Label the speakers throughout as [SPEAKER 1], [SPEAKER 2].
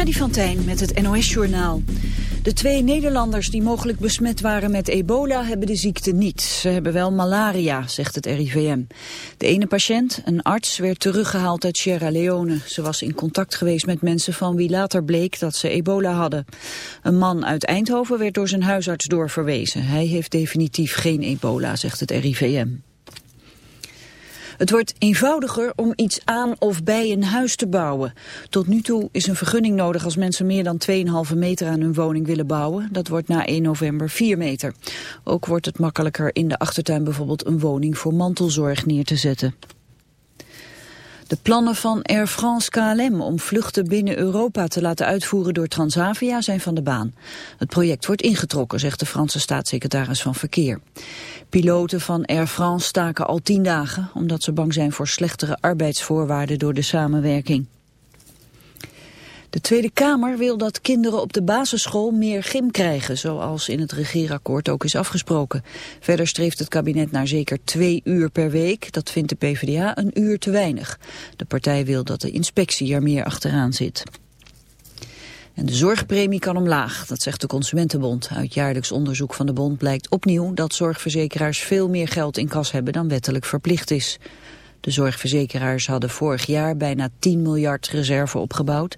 [SPEAKER 1] Freddy van met het NOS-journaal. De twee Nederlanders die mogelijk besmet waren met ebola hebben de ziekte niet. Ze hebben wel malaria, zegt het RIVM. De ene patiënt, een arts, werd teruggehaald uit Sierra Leone. Ze was in contact geweest met mensen van wie later bleek dat ze ebola hadden. Een man uit Eindhoven werd door zijn huisarts doorverwezen. Hij heeft definitief geen ebola, zegt het RIVM. Het wordt eenvoudiger om iets aan of bij een huis te bouwen. Tot nu toe is een vergunning nodig als mensen meer dan 2,5 meter aan hun woning willen bouwen. Dat wordt na 1 november 4 meter. Ook wordt het makkelijker in de achtertuin bijvoorbeeld een woning voor mantelzorg neer te zetten. De plannen van Air France KLM om vluchten binnen Europa te laten uitvoeren door Transavia zijn van de baan. Het project wordt ingetrokken, zegt de Franse staatssecretaris van Verkeer. Piloten van Air France staken al tien dagen omdat ze bang zijn voor slechtere arbeidsvoorwaarden door de samenwerking. De Tweede Kamer wil dat kinderen op de basisschool meer gym krijgen, zoals in het regeerakkoord ook is afgesproken. Verder streeft het kabinet naar zeker twee uur per week. Dat vindt de PvdA een uur te weinig. De partij wil dat de inspectie er meer achteraan zit. En de zorgpremie kan omlaag, dat zegt de Consumentenbond. Uit jaarlijks onderzoek van de bond blijkt opnieuw dat zorgverzekeraars veel meer geld in kas hebben dan wettelijk verplicht is. De zorgverzekeraars hadden vorig jaar bijna 10 miljard reserve opgebouwd.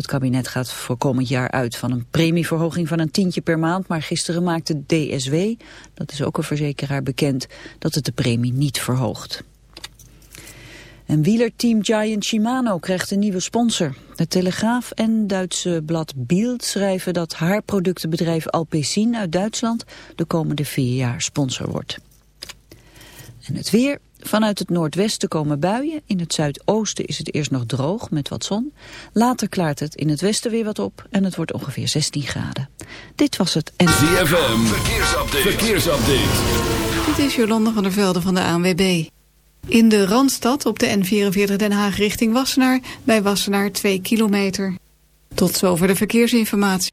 [SPEAKER 1] Het kabinet gaat voor komend jaar uit van een premieverhoging van een tientje per maand. Maar gisteren maakte DSW, dat is ook een verzekeraar, bekend dat het de premie niet verhoogt. En wielerteam Giant Shimano krijgt een nieuwe sponsor. De Telegraaf en Duitse blad Bild schrijven dat haar productenbedrijf Alpecin uit Duitsland de komende vier jaar sponsor wordt. En het weer. Vanuit het noordwesten komen buien. In het zuidoosten is het eerst nog droog met wat zon. Later klaart het in het westen weer wat op en het wordt ongeveer 16 graden. Dit was het. En...
[SPEAKER 2] ZFM, verkeersupdate. verkeersupdate.
[SPEAKER 3] Dit is Jolanda van der Velde van de ANWB. In de Randstad op de N44 Den Haag richting Wassenaar... bij Wassenaar 2 kilometer. Tot zover de verkeersinformatie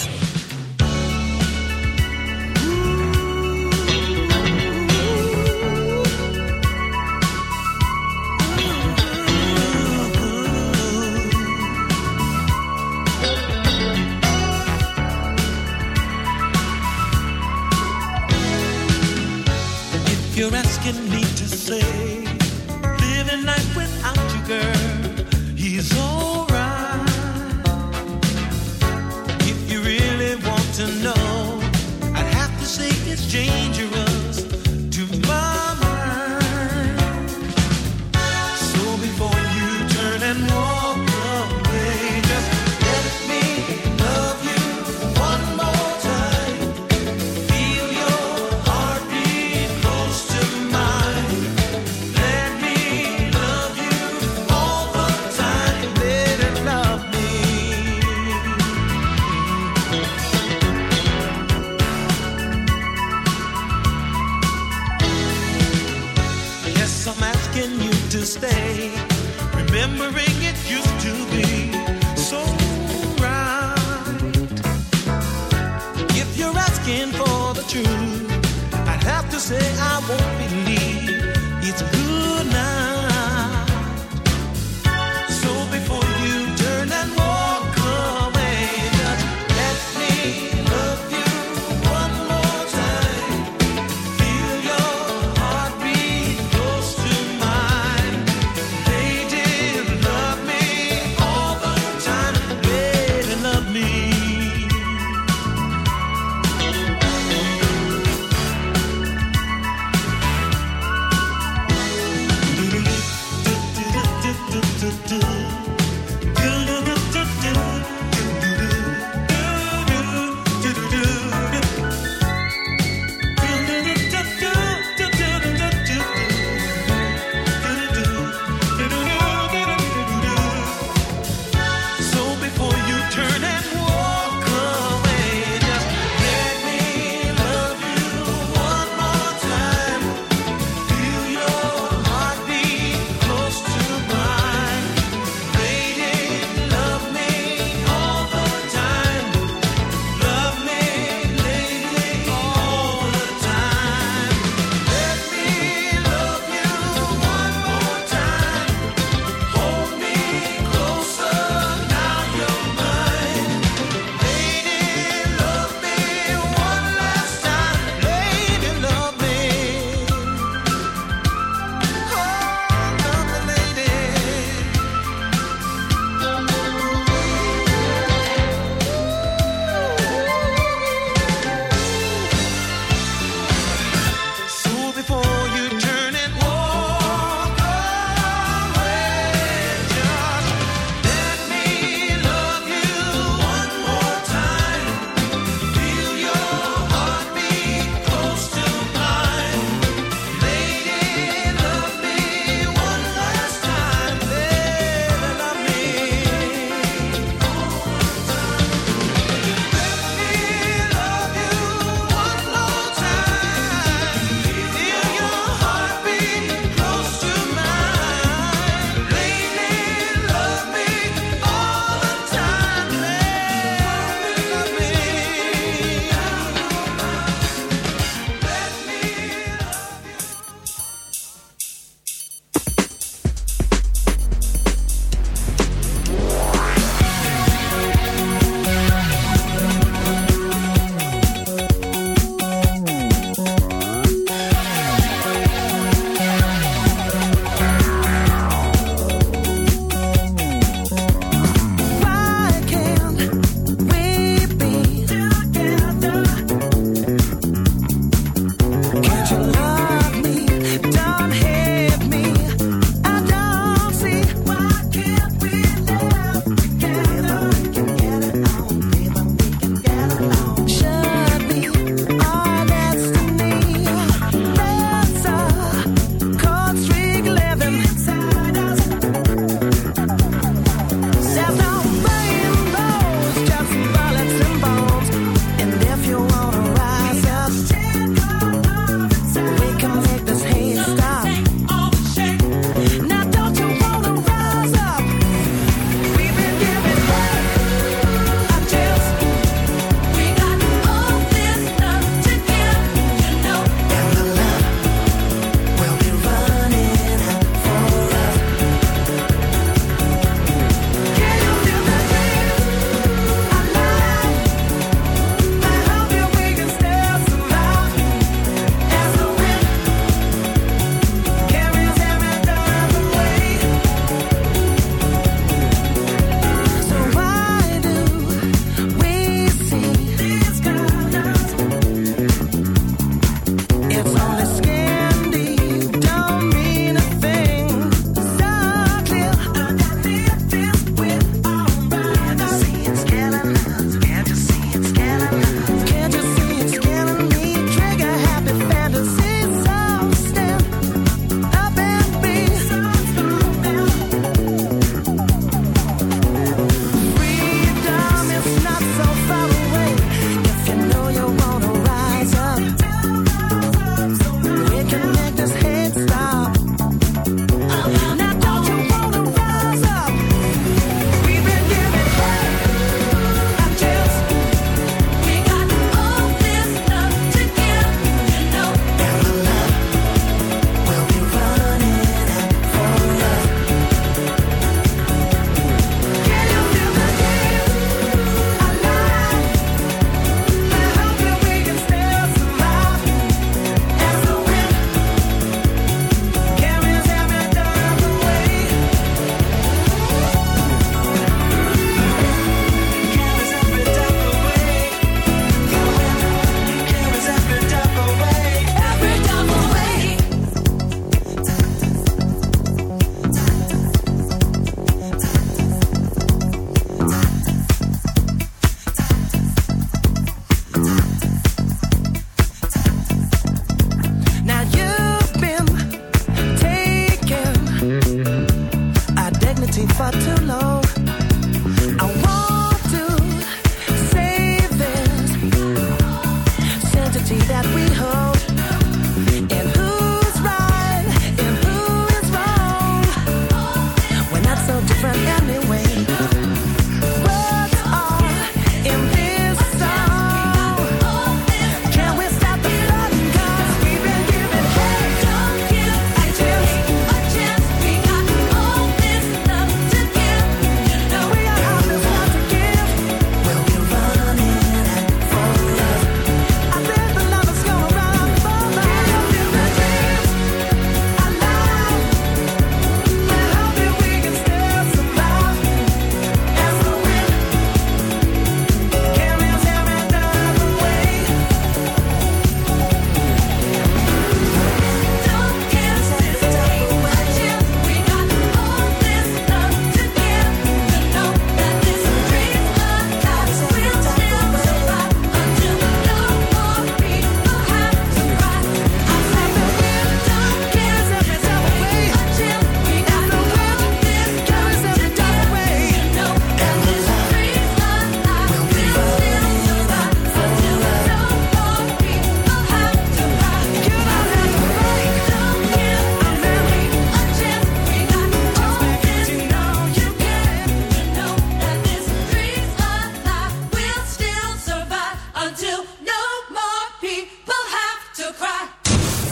[SPEAKER 4] say I won't believe.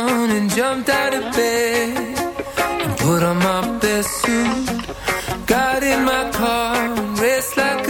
[SPEAKER 5] on and
[SPEAKER 6] jumped out of bed and put on my best suit. Got in my car raced like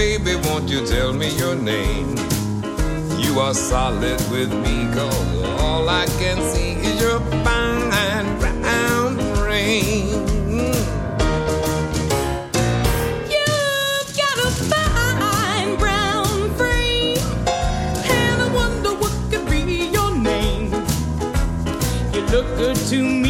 [SPEAKER 7] baby, won't you tell me your name? You are solid with me, cause all I can see is your fine brown frame.
[SPEAKER 8] Look good to me.